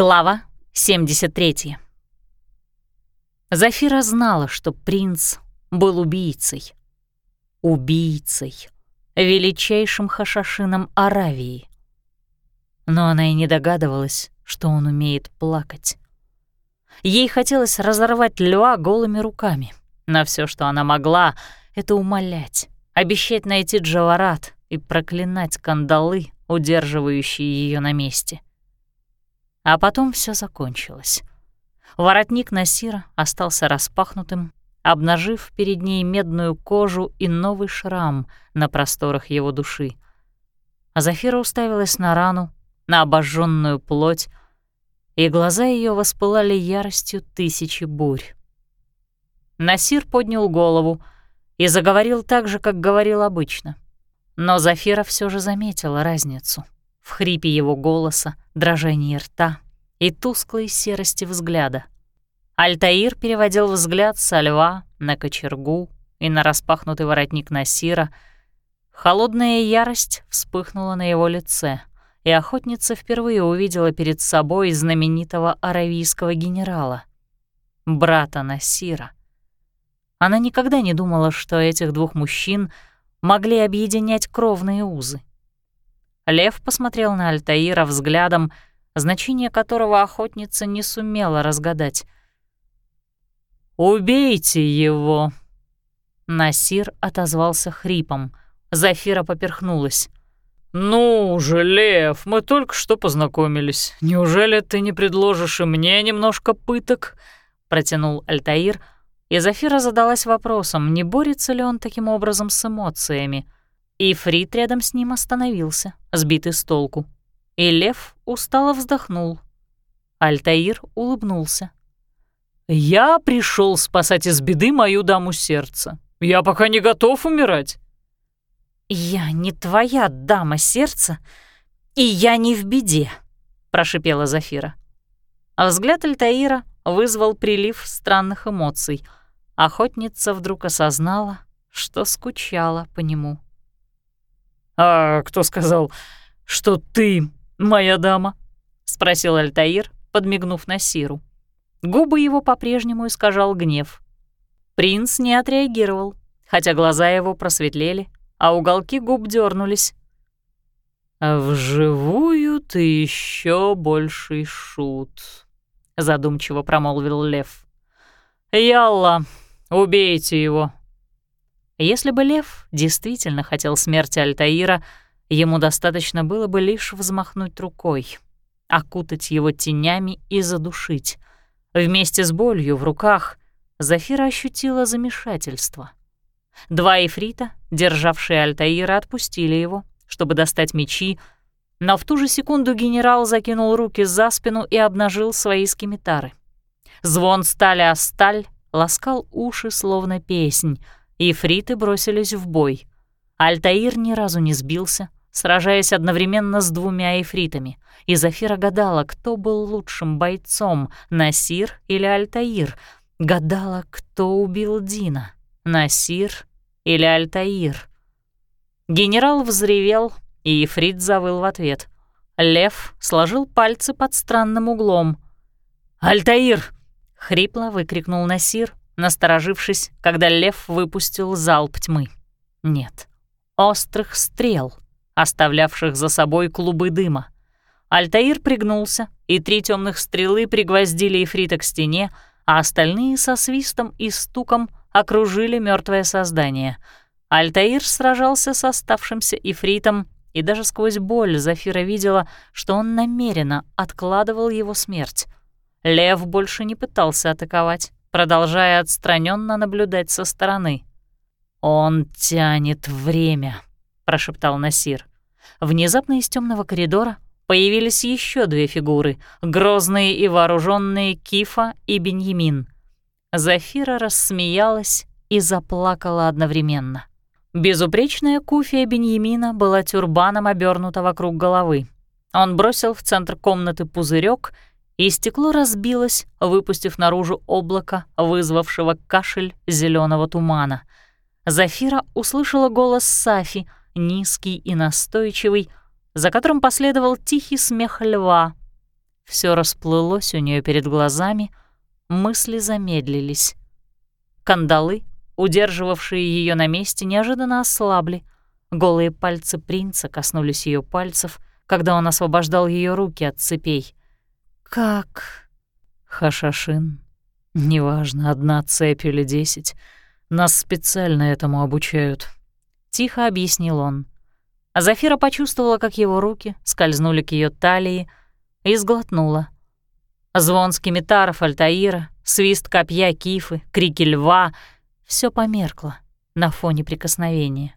Глава 73. Зафира знала, что принц был убийцей. Убийцей, величайшим хашашином Аравии. Но она и не догадывалась, что он умеет плакать. Ей хотелось разорвать льва голыми руками, но все, что она могла, — это умолять, обещать найти Джаварат и проклинать кандалы, удерживающие ее на месте — а потом все закончилось. Воротник Насира остался распахнутым, обнажив перед ней медную кожу и новый шрам на просторах его души. А Зафира уставилась на рану, на обожженную плоть, и глаза ее воспылали яростью тысячи бурь. Насир поднял голову и заговорил так же, как говорил обычно. Но Зафира все же заметила разницу — в хрипе его голоса, дрожании рта и тусклой серости взгляда. Альтаир переводил взгляд со льва на кочергу и на распахнутый воротник Насира. Холодная ярость вспыхнула на его лице, и охотница впервые увидела перед собой знаменитого аравийского генерала, брата Насира. Она никогда не думала, что этих двух мужчин могли объединять кровные узы. Лев посмотрел на Альтаира взглядом, значение которого охотница не сумела разгадать. «Убейте его!» Насир отозвался хрипом. Зафира поперхнулась. «Ну же, Лев, мы только что познакомились. Неужели ты не предложишь и мне немножко пыток?» Протянул Альтаир, и Зафира задалась вопросом, не борется ли он таким образом с эмоциями. И Фрид рядом с ним остановился, сбитый с толку. И лев устало вздохнул. Альтаир улыбнулся. «Я пришел спасать из беды мою даму сердца. Я пока не готов умирать». «Я не твоя дама сердца, и я не в беде», — прошипела Зафира. А взгляд Альтаира вызвал прилив странных эмоций. Охотница вдруг осознала, что скучала по нему. «А кто сказал, что ты моя дама?» — спросил Альтаир, подмигнув на Сиру. Губы его по-прежнему искажал гнев. Принц не отреагировал, хотя глаза его просветлели, а уголки губ дернулись. «Вживую ты еще больший шут», — задумчиво промолвил Лев. «Ялла, убейте его, если бы Лев действительно хотел смерти Альтаира, ему достаточно было бы лишь взмахнуть рукой, окутать его тенями и задушить. Вместе с болью в руках Зафира ощутила замешательство. Два эфрита, державшие Альтаира, отпустили его, чтобы достать мечи, но в ту же секунду генерал закинул руки за спину и обнажил свои скимитары. Звон стали о сталь ласкал уши, словно песнь — Ифриты бросились в бой. Альтаир ни разу не сбился, сражаясь одновременно с двумя эфритами, и Зафира гадала, кто был лучшим бойцом, Насир или Альтаир. Гадала, кто убил Дина, Насир или Альтаир. Генерал взревел, и Ифрит завыл в ответ. Лев сложил пальцы под странным углом. «Альтаир!» — хрипло выкрикнул Насир, насторожившись, когда лев выпустил залп тьмы. Нет, острых стрел, оставлявших за собой клубы дыма. Альтаир пригнулся, и три темных стрелы пригвоздили Ифрита к стене, а остальные со свистом и стуком окружили мертвое создание. Альтаир сражался с оставшимся Ифритом, и даже сквозь боль Зафира видела, что он намеренно откладывал его смерть. Лев больше не пытался атаковать продолжая отстраненно наблюдать со стороны. «Он тянет время», — прошептал Насир. Внезапно из темного коридора появились еще две фигуры, грозные и вооруженные Кифа и Беньямин. Зафира рассмеялась и заплакала одновременно. Безупречная куфия Беньямина была тюрбаном обернута вокруг головы. Он бросил в центр комнаты пузырек и стекло разбилось, выпустив наружу облако, вызвавшего кашель зеленого тумана. Зафира услышала голос Сафи, низкий и настойчивый, за которым последовал тихий смех льва. все расплылось у нее перед глазами, мысли замедлились. Кандалы, удерживавшие ее на месте, неожиданно ослабли. Голые пальцы принца коснулись ее пальцев, когда он освобождал ее руки от цепей. «Как?» «Хашашин. Неважно, одна цепь или десять. Нас специально этому обучают», — тихо объяснил он. А Зафира почувствовала, как его руки скользнули к ее талии и сглотнула. Звон скимитаров Альтаира, свист копья Кифы, крики льва — все померкло на фоне прикосновения.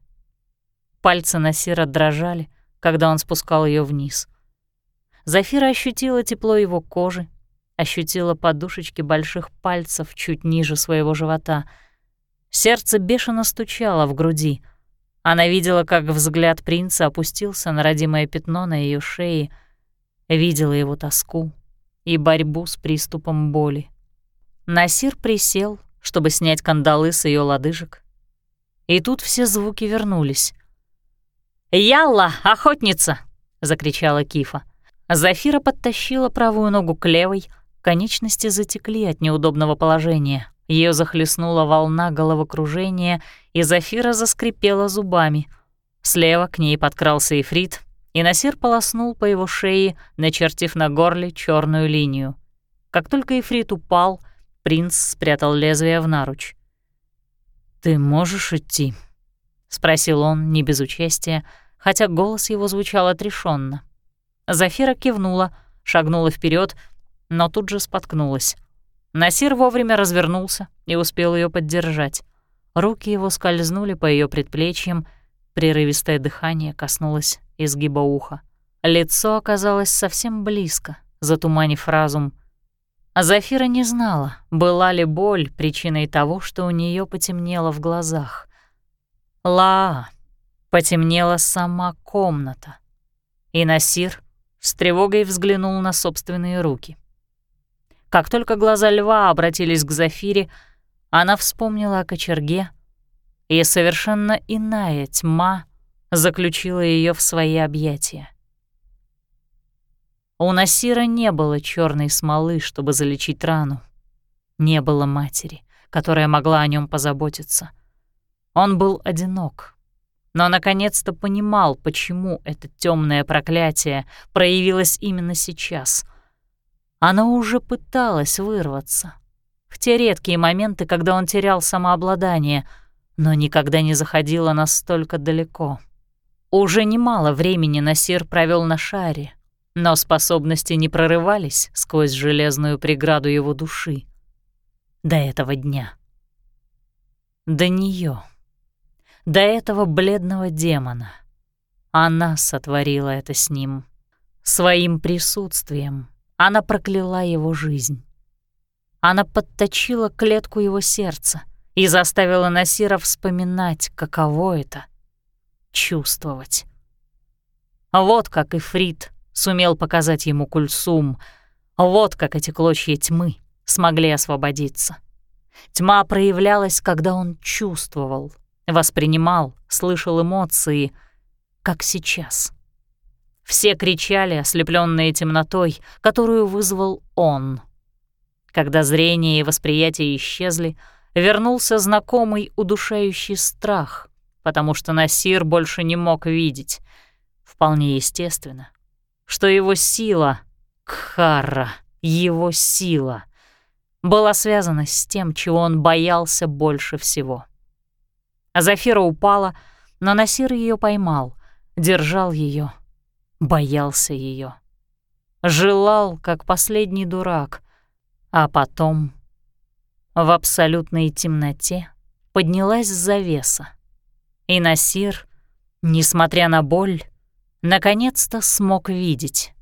Пальцы Насира дрожали, когда он спускал ее вниз. Зафира ощутила тепло его кожи, ощутила подушечки больших пальцев чуть ниже своего живота. Сердце бешено стучало в груди. Она видела, как взгляд принца опустился на родимое пятно на ее шее, видела его тоску и борьбу с приступом боли. Насир присел, чтобы снять кандалы с ее лодыжек. И тут все звуки вернулись. «Ялла, охотница!» — закричала Кифа. Зафира подтащила правую ногу к левой, конечности затекли от неудобного положения. Ее захлестнула волна головокружения, и Зафира заскрипела зубами. Слева к ней подкрался Ифрит, и Насир полоснул по его шее, начертив на горле черную линию. Как только Ифрит упал, принц спрятал лезвие в наруч. «Ты можешь идти?» — спросил он, не без участия, хотя голос его звучал отрешенно. Зафира кивнула, шагнула вперед, но тут же споткнулась. Насир вовремя развернулся и успел ее поддержать. Руки его скользнули по ее предплечьям, прерывистое дыхание коснулось изгиба уха. Лицо оказалось совсем близко, затуманив разум. А Зафира не знала, была ли боль причиной того, что у нее потемнело в глазах. Ла, потемнела сама комната. И Насир с тревогой взглянул на собственные руки. Как только глаза льва обратились к Зафире, она вспомнила о кочерге, и совершенно иная тьма заключила ее в свои объятия. У Насира не было черной смолы, чтобы залечить рану. Не было матери, которая могла о нем позаботиться. Он был одинок, но наконец-то понимал, почему это темное проклятие проявилось именно сейчас — она уже пыталась вырваться. В те редкие моменты, когда он терял самообладание, но никогда не заходила настолько далеко. Уже немало времени Насир провел на шаре, но способности не прорывались сквозь железную преграду его души. До этого дня. До нее, До этого бледного демона. Она сотворила это с ним. Своим присутствием, она прокляла его жизнь. Она подточила клетку его сердца и заставила Насира вспоминать, каково это — чувствовать. Вот как Ифрит сумел показать ему кульсум, вот как эти клочья тьмы смогли освободиться. Тьма проявлялась, когда он чувствовал, воспринимал, слышал эмоции, как сейчас — все кричали, ослепленные темнотой, которую вызвал он. Когда зрение и восприятие исчезли, вернулся знакомый удушающий страх, потому что Насир больше не мог видеть. Вполне естественно, что его сила, Кхара, его сила, была связана с тем, чего он боялся больше всего. Зафира упала, но Насир ее поймал, держал ее боялся ее, Желал, как последний дурак. А потом в абсолютной темноте поднялась завеса. И Насир, несмотря на боль, наконец-то смог видеть.